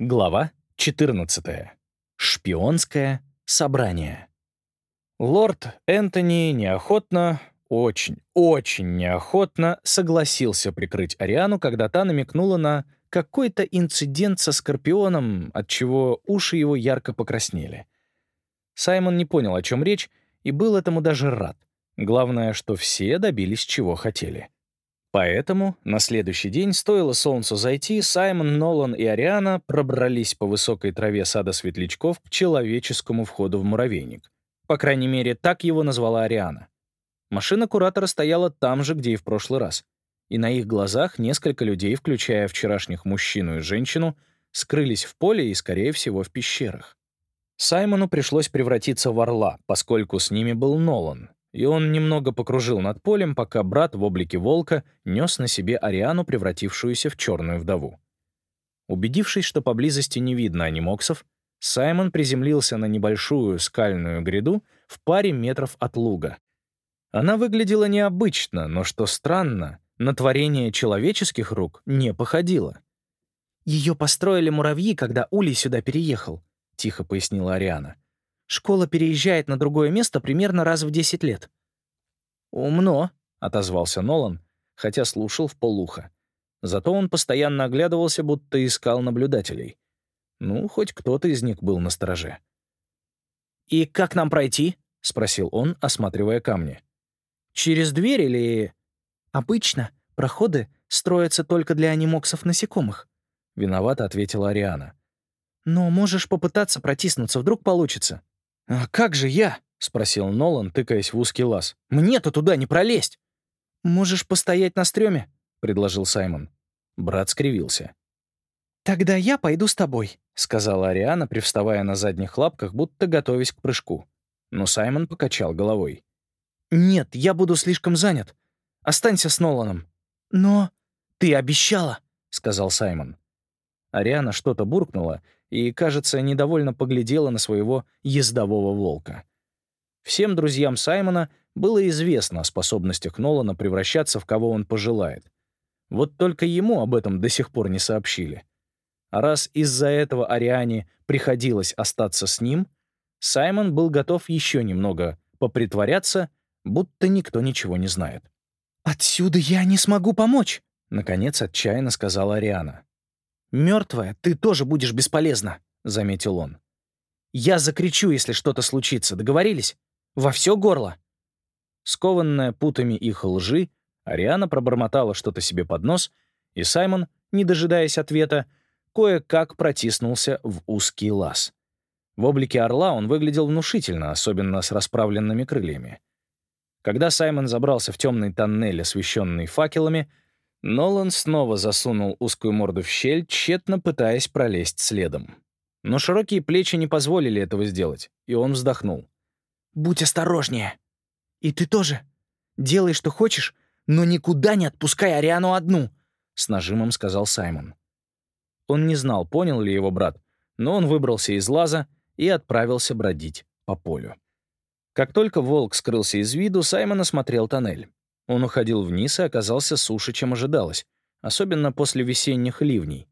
Глава 14. Шпионское собрание. Лорд Энтони неохотно, очень, очень неохотно согласился прикрыть Ариану, когда та намекнула на какой-то инцидент со Скорпионом, от чего уши его ярко покраснели. Саймон не понял, о чем речь, и был этому даже рад. Главное, что все добились, чего хотели. Поэтому на следующий день, стоило солнцу зайти, Саймон, Нолан и Ариана пробрались по высокой траве сада светлячков к человеческому входу в муравейник. По крайней мере, так его назвала Ариана. Машина куратора стояла там же, где и в прошлый раз. И на их глазах несколько людей, включая вчерашних мужчину и женщину, скрылись в поле и, скорее всего, в пещерах. Саймону пришлось превратиться в орла, поскольку с ними был Нолан, и он немного покружил над полем, пока брат в облике волка нес на себе Ариану, превратившуюся в черную вдову. Убедившись, что поблизости не видно анимоксов, Саймон приземлился на небольшую скальную гряду в паре метров от луга. Она выглядела необычно, но, что странно, на творение человеческих рук не походила. «Ее построили муравьи, когда Улей сюда переехал», — тихо пояснила Ариана. Школа переезжает на другое место примерно раз в 10 лет». «Умно», — отозвался Нолан, хотя слушал в полуха. Зато он постоянно оглядывался, будто искал наблюдателей. Ну, хоть кто-то из них был на стороже. «И как нам пройти?» — спросил он, осматривая камни. «Через дверь или...» «Обычно проходы строятся только для анимоксов насекомых», — виновато ответила Ариана. «Но можешь попытаться протиснуться, вдруг получится». «А как же я?» — спросил Нолан, тыкаясь в узкий лаз. «Мне-то туда не пролезть!» «Можешь постоять на стреме?» — предложил Саймон. Брат скривился. «Тогда я пойду с тобой», — сказала Ариана, привставая на задних лапках, будто готовясь к прыжку. Но Саймон покачал головой. «Нет, я буду слишком занят. Останься с Ноланом». «Но ты обещала», — сказал Саймон. Ариана что-то буркнула, и, кажется, недовольно поглядела на своего ездового волка. Всем друзьям Саймона было известно о способностях Нолана превращаться в кого он пожелает. Вот только ему об этом до сих пор не сообщили. А раз из-за этого Ариане приходилось остаться с ним, Саймон был готов еще немного попритворяться, будто никто ничего не знает. «Отсюда я не смогу помочь», — наконец отчаянно сказала Ариана. «Мертвая, ты тоже будешь бесполезна», — заметил он. «Я закричу, если что-то случится. Договорились? Во все горло». Скованная путами их лжи, Ариана пробормотала что-то себе под нос, и Саймон, не дожидаясь ответа, кое-как протиснулся в узкий лаз. В облике орла он выглядел внушительно, особенно с расправленными крыльями. Когда Саймон забрался в темный тоннель, освещенный факелами, Нолан снова засунул узкую морду в щель, тщетно пытаясь пролезть следом. Но широкие плечи не позволили этого сделать, и он вздохнул. «Будь осторожнее. И ты тоже. Делай, что хочешь, но никуда не отпускай Ариану одну», — с нажимом сказал Саймон. Он не знал, понял ли его брат, но он выбрался из лаза и отправился бродить по полю. Как только волк скрылся из виду, Саймон осмотрел тоннель. Он уходил вниз и оказался суше, чем ожидалось, особенно после весенних ливней.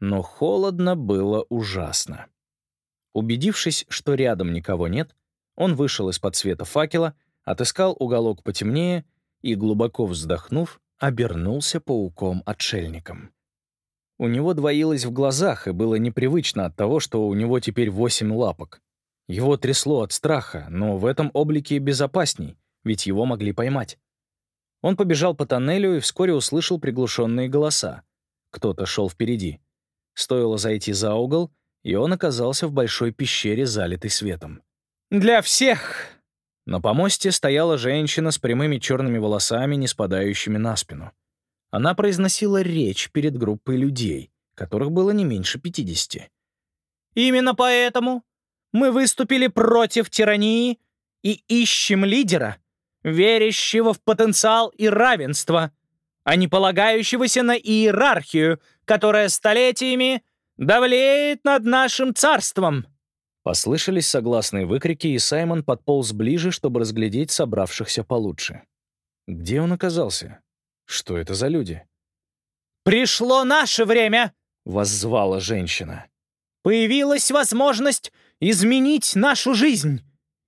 Но холодно было ужасно. Убедившись, что рядом никого нет, он вышел из-под света факела, отыскал уголок потемнее и, глубоко вздохнув, обернулся пауком-отшельником. У него двоилось в глазах, и было непривычно от того, что у него теперь восемь лапок. Его трясло от страха, но в этом облике безопасней, ведь его могли поймать. Он побежал по тоннелю и вскоре услышал приглушенные голоса. Кто-то шел впереди. Стоило зайти за угол, и он оказался в большой пещере, залитой светом. «Для всех!» На помосте стояла женщина с прямыми черными волосами, не спадающими на спину. Она произносила речь перед группой людей, которых было не меньше 50. «Именно поэтому мы выступили против тирании и ищем лидера, верящего в потенциал и равенство, а не полагающегося на иерархию, которая столетиями давлеет над нашим царством». Послышались согласные выкрики, и Саймон подполз ближе, чтобы разглядеть собравшихся получше. Где он оказался? Что это за люди? «Пришло наше время!» — воззвала женщина. появилась возможность изменить нашу жизнь.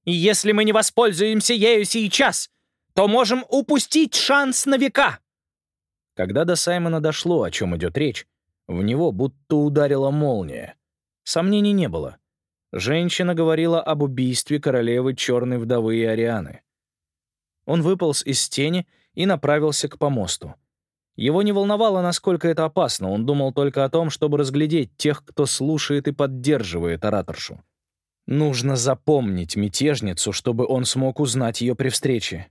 И если мы не воспользуемся ею сейчас, то можем упустить шанс на века». Когда до Саймона дошло, о чем идет речь, в него будто ударила молния. Сомнений не было. Женщина говорила об убийстве королевы Черной Вдовы и Арианы. Он выполз из тени и направился к помосту. Его не волновало, насколько это опасно, он думал только о том, чтобы разглядеть тех, кто слушает и поддерживает ораторшу. Нужно запомнить мятежницу, чтобы он смог узнать ее при встрече.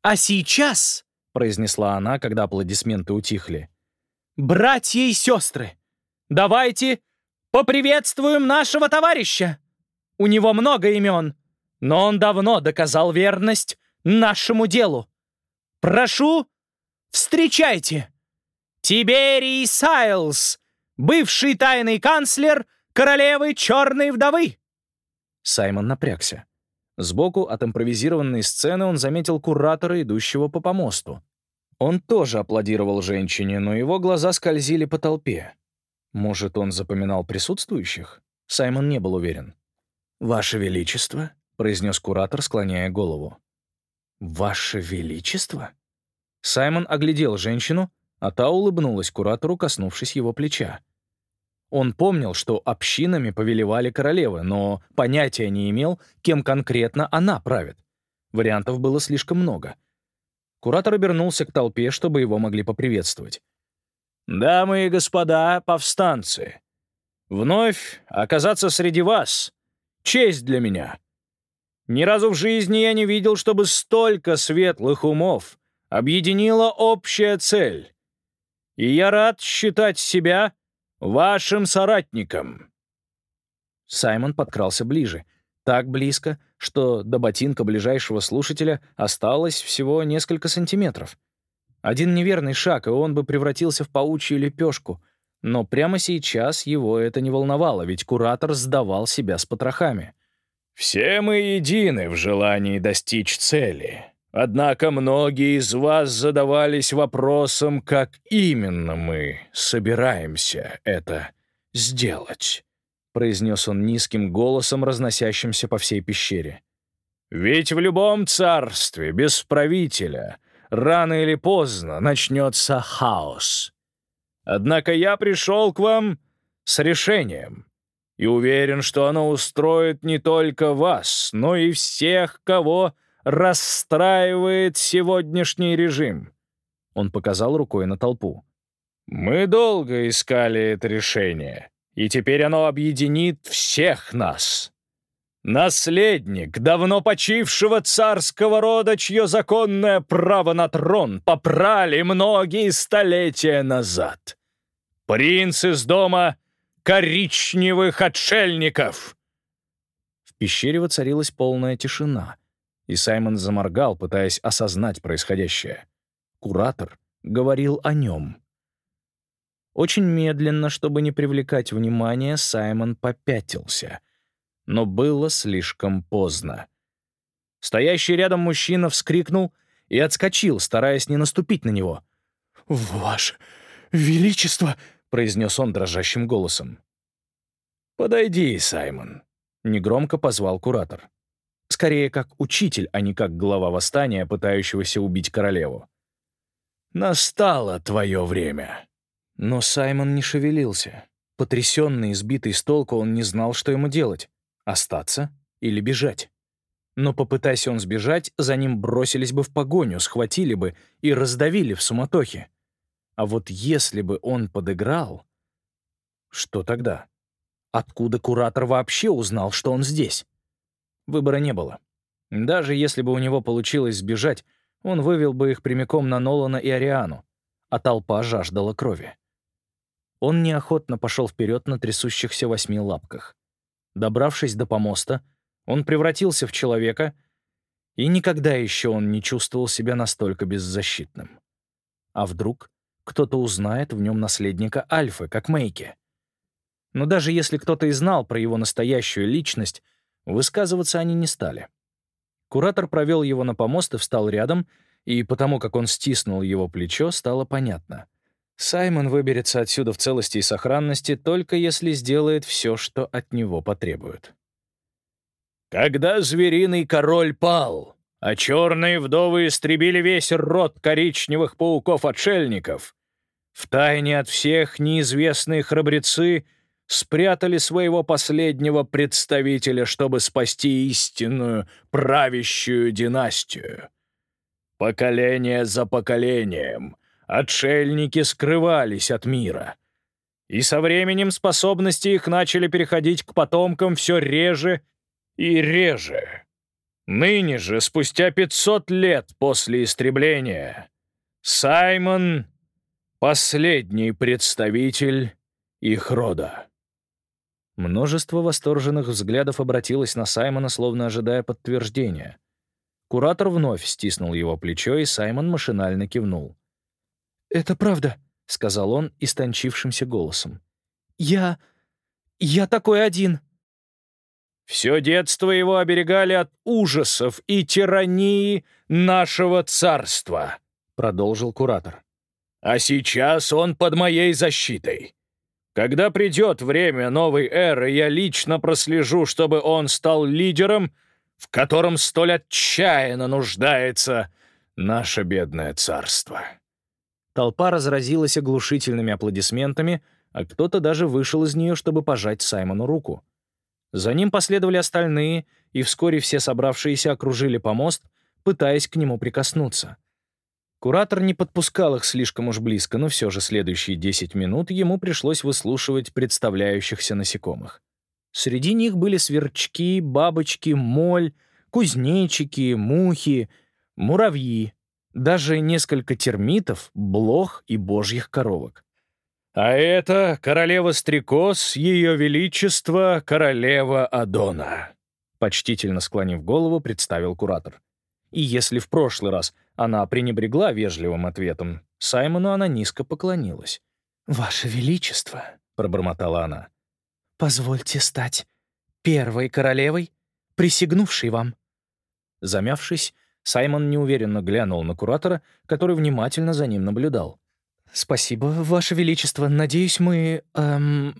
«А сейчас», — произнесла она, когда аплодисменты утихли, «братья и сестры, давайте поприветствуем нашего товарища. У него много имен, но он давно доказал верность нашему делу. Прошу, встречайте! Тиберий Сайлз, бывший тайный канцлер королевы Черной Вдовы!» Саймон напрягся. Сбоку от импровизированной сцены он заметил куратора, идущего по помосту. Он тоже аплодировал женщине, но его глаза скользили по толпе. Может, он запоминал присутствующих? Саймон не был уверен. «Ваше Величество», — произнес куратор, склоняя голову. «Ваше Величество?» Саймон оглядел женщину, а та улыбнулась куратору, коснувшись его плеча. Он помнил, что общинами повелевали королевы, но понятия не имел, кем конкретно она правит. Вариантов было слишком много. Куратор обернулся к толпе, чтобы его могли поприветствовать. «Дамы и господа, повстанцы, вновь оказаться среди вас — честь для меня. Ни разу в жизни я не видел, чтобы столько светлых умов объединила общая цель. И я рад считать себя вашим соратником». Саймон подкрался ближе, так близко, что до ботинка ближайшего слушателя осталось всего несколько сантиметров. Один неверный шаг, и он бы превратился в паучью лепешку. Но прямо сейчас его это не волновало, ведь куратор сдавал себя с потрохами. «Все мы едины в желании достичь цели. Однако многие из вас задавались вопросом, как именно мы собираемся это сделать», — произнес он низким голосом, разносящимся по всей пещере. «Ведь в любом царстве без правителя рано или поздно начнется хаос. Однако я пришел к вам с решением» и уверен, что оно устроит не только вас, но и всех, кого расстраивает сегодняшний режим». Он показал рукой на толпу. «Мы долго искали это решение, и теперь оно объединит всех нас. Наследник давно почившего царского рода, чье законное право на трон попрали многие столетия назад. Принц из дома коричневых отшельников!» В пещере воцарилась полная тишина — и Саймон заморгал, пытаясь осознать происходящее. Куратор говорил о нем. Очень медленно, чтобы не привлекать внимания, Саймон попятился. Но было слишком поздно. Стоящий рядом мужчина вскрикнул и отскочил, стараясь не наступить на него. «Ваше Величество!» — произнес он дрожащим голосом. «Подойди, Саймон», — негромко позвал куратор. Скорее, как учитель, а не как глава восстания, пытающегося убить королеву. «Настало твое время!» Но Саймон не шевелился. Потрясенный, сбитый с толку, он не знал, что ему делать — остаться или бежать. Но попытайся он сбежать, за ним бросились бы в погоню, схватили бы и раздавили в суматохе. А вот если бы он подыграл... Что тогда? Откуда куратор вообще узнал, что он здесь? Выбора не было. Даже если бы у него получилось сбежать, он вывел бы их прямиком на Нолана и Ариану, а толпа жаждала крови. Он неохотно пошел вперед на трясущихся восьми лапках. Добравшись до помоста, он превратился в человека, и никогда еще он не чувствовал себя настолько беззащитным. А вдруг кто-то узнает в нем наследника Альфы, как Мейки? Но даже если кто-то и знал про его настоящую личность, Высказываться они не стали. Куратор провел его на помост и встал рядом, и потому как он стиснул его плечо, стало понятно. Саймон выберется отсюда в целости и сохранности только если сделает все, что от него потребуют. Когда звериный король пал, а черные вдовы истребили весь род коричневых пауков-отшельников, втайне от всех неизвестные храбрецы спрятали своего последнего представителя, чтобы спасти истинную правящую династию. Поколение за поколением отшельники скрывались от мира. И со временем способности их начали переходить к потомкам все реже и реже. Ныне же, спустя 500 лет после истребления, Саймон — последний представитель их рода. Множество восторженных взглядов обратилось на Саймона, словно ожидая подтверждения. Куратор вновь стиснул его плечо, и Саймон машинально кивнул. «Это правда», — сказал он истончившимся голосом. «Я... я такой один». «Все детство его оберегали от ужасов и тирании нашего царства», — продолжил куратор. «А сейчас он под моей защитой. Когда придет время новой эры, я лично прослежу, чтобы он стал лидером, в котором столь отчаянно нуждается наше бедное царство». Толпа разразилась оглушительными аплодисментами, а кто-то даже вышел из нее, чтобы пожать Саймону руку. За ним последовали остальные, и вскоре все собравшиеся окружили помост, пытаясь к нему прикоснуться. Куратор не подпускал их слишком уж близко, но все же следующие 10 минут ему пришлось выслушивать представляющихся насекомых. Среди них были сверчки, бабочки, моль, кузнечики, мухи, муравьи, даже несколько термитов, блох и божьих коровок. «А это королева-стрекоз, ее величество, королева Адона», почтительно склонив голову, представил куратор. И если в прошлый раз она пренебрегла вежливым ответом, Саймону она низко поклонилась. «Ваше Величество», — пробормотала она, — «позвольте стать первой королевой, присягнувшей вам». Замявшись, Саймон неуверенно глянул на куратора, который внимательно за ним наблюдал. «Спасибо, Ваше Величество. Надеюсь, мы эм,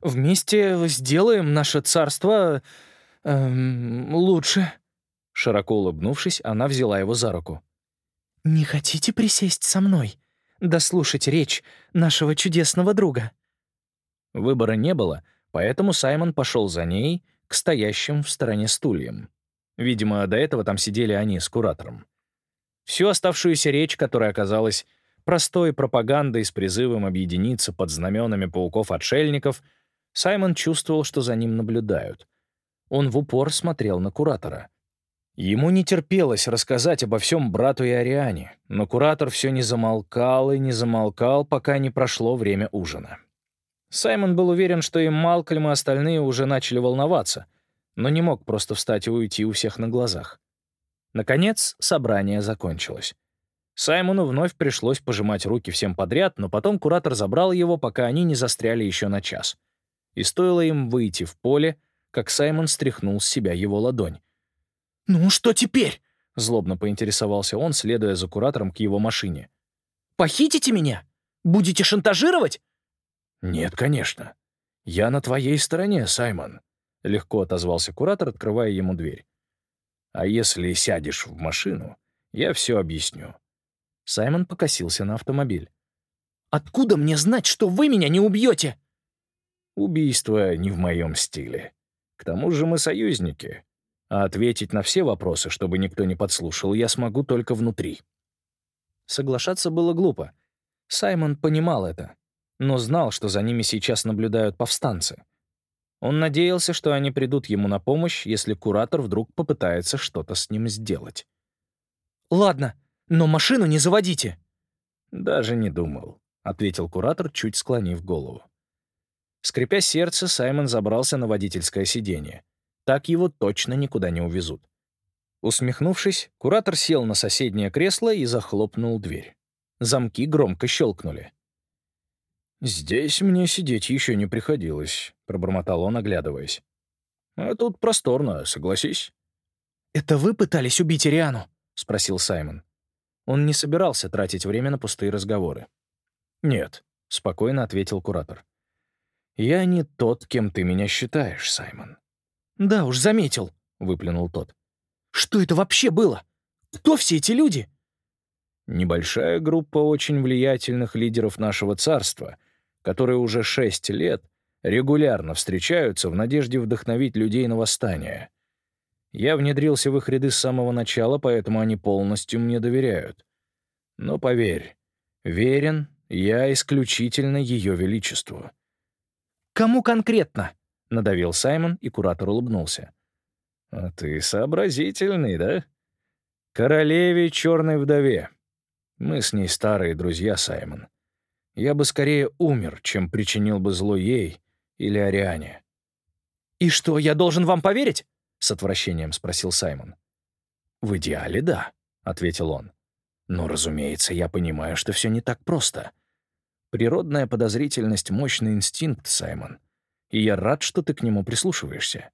вместе сделаем наше царство эм, лучше». Широко улыбнувшись, она взяла его за руку. «Не хотите присесть со мной? Дослушать речь нашего чудесного друга?» Выбора не было, поэтому Саймон пошел за ней к стоящим в стороне стульям. Видимо, до этого там сидели они с куратором. Всю оставшуюся речь, которая оказалась простой пропагандой с призывом объединиться под знаменами пауков-отшельников, Саймон чувствовал, что за ним наблюдают. Он в упор смотрел на куратора. Ему не терпелось рассказать обо всем брату и Ариане, но куратор все не замолкал и не замолкал, пока не прошло время ужина. Саймон был уверен, что и Малкольм и остальные уже начали волноваться — но не мог просто встать и уйти у всех на глазах. Наконец, собрание закончилось. Саймону вновь пришлось пожимать руки всем подряд, но потом куратор забрал его, пока они не застряли еще на час. И стоило им выйти в поле, как Саймон стряхнул с себя его ладонь. «Ну, что теперь?» — злобно поинтересовался он, следуя за куратором к его машине. «Похитите меня? Будете шантажировать?» «Нет, конечно. Я на твоей стороне, Саймон», — легко отозвался куратор, открывая ему дверь. «А если сядешь в машину, я все объясню». Саймон покосился на автомобиль. «Откуда мне знать, что вы меня не убьете?» «Убийство не в моем стиле. К тому же мы союзники. А ответить на все вопросы, чтобы никто не подслушал, я смогу только внутри». Соглашаться было глупо. Саймон понимал это, но знал, что за ними сейчас наблюдают повстанцы — он надеялся, что они придут ему на помощь, если куратор вдруг попытается что-то с ним сделать. «Ладно, но машину не заводите». «Даже не думал», — ответил куратор, чуть склонив голову. Скрипя сердце, Саймон забрался на водительское сиденье. Так его точно никуда не увезут. Усмехнувшись, куратор сел на соседнее кресло и захлопнул дверь. Замки громко щелкнули. «Здесь мне сидеть еще не приходилось», — пробормотал он, оглядываясь. «А тут просторно, согласись». «Это вы пытались убить Ириану?» — спросил Саймон. Он не собирался тратить время на пустые разговоры. «Нет», — спокойно ответил куратор. «Я не тот, кем ты меня считаешь, Саймон». «Да уж, заметил», — выплюнул тот. «Что это вообще было? Кто все эти люди?» Небольшая группа очень влиятельных лидеров нашего царства, которые уже шесть лет регулярно встречаются в надежде вдохновить людей на восстание. Я внедрился в их ряды с самого начала, поэтому они полностью мне доверяют. Но поверь, верен я исключительно Ее Величеству. «Кому конкретно?» — надавил Саймон, и куратор улыбнулся. «А ты сообразительный, да? Королеве Черной Вдове. Мы с ней старые друзья, Саймон. Я бы скорее умер, чем причинил бы зло ей или Ариане». «И что, я должен вам поверить?» — с отвращением спросил Саймон. «В идеале, да», — ответил он. «Но, разумеется, я понимаю, что все не так просто. Природная подозрительность — мощный инстинкт, Саймон. И я рад, что ты к нему прислушиваешься».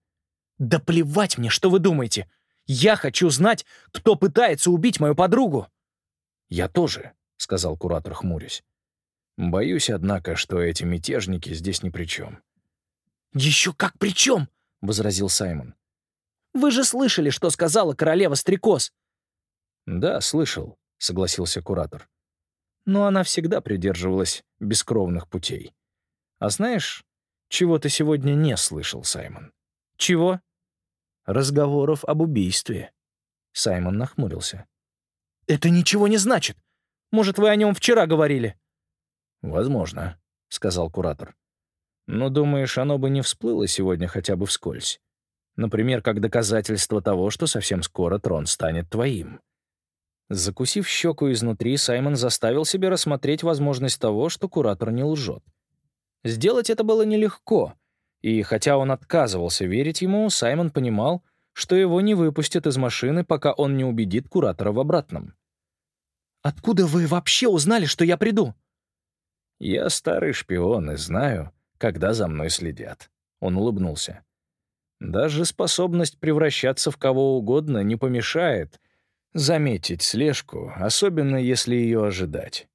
«Да плевать мне, что вы думаете! Я хочу знать, кто пытается убить мою подругу!» «Я тоже», — сказал куратор, хмурясь. «Боюсь, однако, что эти мятежники здесь ни при чем». «Еще как при чем?» — возразил Саймон. Вы же слышали, что сказала королева Стрекоз?» «Да, слышал», — согласился куратор. «Но она всегда придерживалась бескровных путей. А знаешь, чего ты сегодня не слышал, Саймон?» «Чего?» «Разговоров об убийстве». Саймон нахмурился. «Это ничего не значит. Может, вы о нем вчера говорили?» «Возможно», — сказал куратор. «Но думаешь, оно бы не всплыло сегодня хотя бы вскользь? Например, как доказательство того, что совсем скоро трон станет твоим. Закусив щеку изнутри, Саймон заставил себя рассмотреть возможность того, что куратор не лжет. Сделать это было нелегко, и хотя он отказывался верить ему, Саймон понимал, что его не выпустят из машины, пока он не убедит куратора в обратном. «Откуда вы вообще узнали, что я приду?» «Я старый шпион и знаю, когда за мной следят». Он улыбнулся. Даже способность превращаться в кого угодно не помешает заметить слежку, особенно если ее ожидать.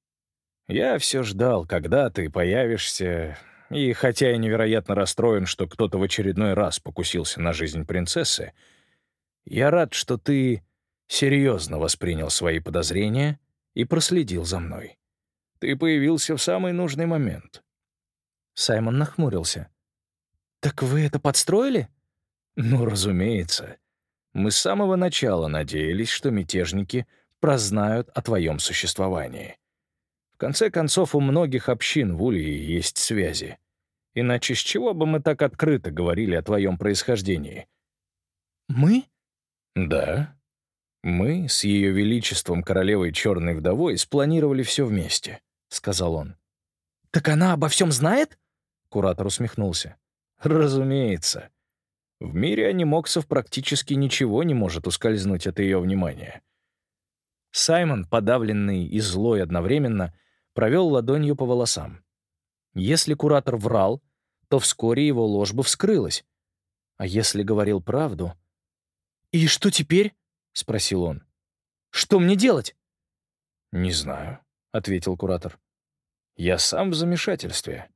Я все ждал, когда ты появишься, и хотя я невероятно расстроен, что кто-то в очередной раз покусился на жизнь принцессы, я рад, что ты серьезно воспринял свои подозрения и проследил за мной. Ты появился в самый нужный момент. Саймон нахмурился. «Так вы это подстроили?» Ну, разумеется. Мы с самого начала надеялись, что мятежники прознают о твоем существовании. В конце концов, у многих общин в Улье есть связи. Иначе с чего бы мы так открыто говорили о твоем происхождении? Мы? Да. Мы с Ее Величеством Королевой Черной Вдовой спланировали все вместе, — сказал он. Так она обо всем знает? Куратор усмехнулся. Разумеется. В мире анимоксов практически ничего не может ускользнуть от ее внимания. Саймон, подавленный и злой одновременно, провел ладонью по волосам. Если куратор врал, то вскоре его ложь бы вскрылась. А если говорил правду... «И что теперь?» — спросил он. «Что мне делать?» «Не знаю», — ответил куратор. «Я сам в замешательстве.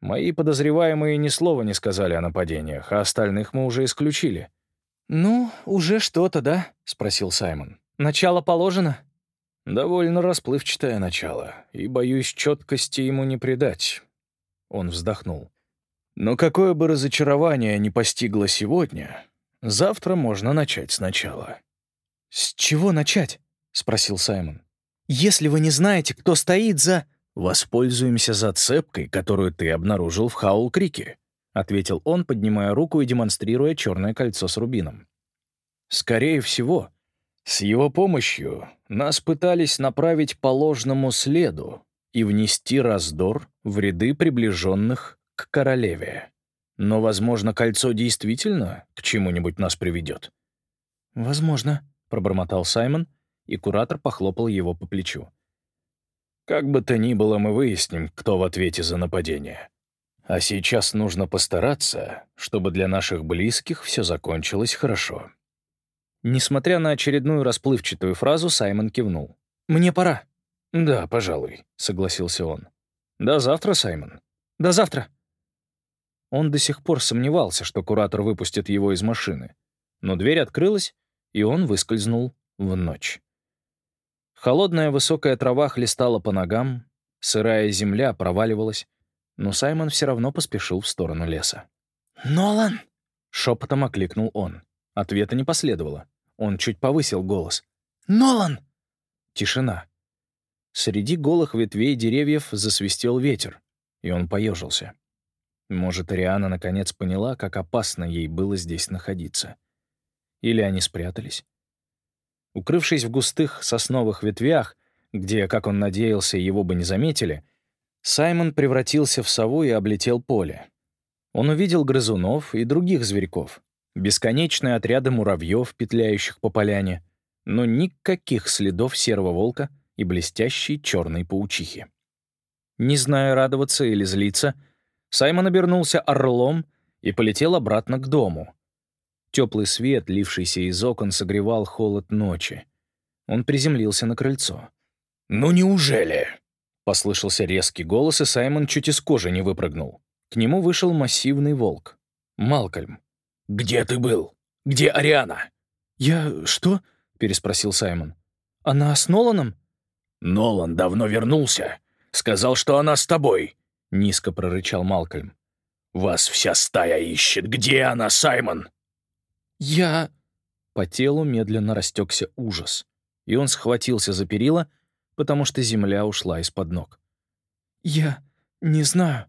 Мои подозреваемые ни слова не сказали о нападениях, а остальных мы уже исключили». «Ну, уже что-то, да?» — спросил Саймон. «Начало положено?» «Довольно расплывчатое начало, и, боюсь, четкости ему не придать». Он вздохнул. «Но какое бы разочарование ни постигло сегодня, завтра можно начать сначала». «С чего начать?» — спросил Саймон. «Если вы не знаете, кто стоит за...» «Воспользуемся зацепкой, которую ты обнаружил в Хаул-Крике», — ответил он, поднимая руку и демонстрируя черное кольцо с рубином. «Скорее всего, с его помощью нас пытались направить по ложному следу и внести раздор в ряды приближенных к королеве. Но, возможно, кольцо действительно к чему-нибудь нас приведет». «Возможно», — пробормотал Саймон, и куратор похлопал его по плечу. Как бы то ни было, мы выясним, кто в ответе за нападение. А сейчас нужно постараться, чтобы для наших близких все закончилось хорошо». Несмотря на очередную расплывчатую фразу, Саймон кивнул. «Мне пора». «Да, пожалуй», — согласился он. До завтра, Саймон. До завтра. Он до сих пор сомневался, что куратор выпустит его из машины. Но дверь открылась, и он выскользнул в ночь. Холодная высокая трава хлестала по ногам, сырая земля проваливалась, но Саймон все равно поспешил в сторону леса. «Нолан!» — шепотом окликнул он. Ответа не последовало. Он чуть повысил голос. «Нолан!» Тишина. Среди голых ветвей деревьев засвистел ветер, и он поежился. Может, Ариана наконец поняла, как опасно ей было здесь находиться. Или они спрятались? Укрывшись в густых сосновых ветвях, где, как он надеялся, его бы не заметили, Саймон превратился в сову и облетел поле. Он увидел грызунов и других зверьков, бесконечные отряды муравьев, петляющих по поляне, но никаких следов серого волка и блестящей черной паучихи. Не зная, радоваться или злиться, Саймон обернулся орлом и полетел обратно к дому, Теплый свет, лившийся из окон, согревал холод ночи. Он приземлился на крыльцо. «Ну неужели?» — послышался резкий голос, и Саймон чуть из кожи не выпрыгнул. К нему вышел массивный волк. Малкольм. «Где ты был? Где Ариана?» «Я... что?» — переспросил Саймон. «Она с Ноланом?» «Нолан давно вернулся. Сказал, что она с тобой», — низко прорычал Малкольм. «Вас вся стая ищет. Где она, Саймон?» «Я...» По телу медленно растекся ужас, и он схватился за перила, потому что земля ушла из-под ног. «Я не знаю».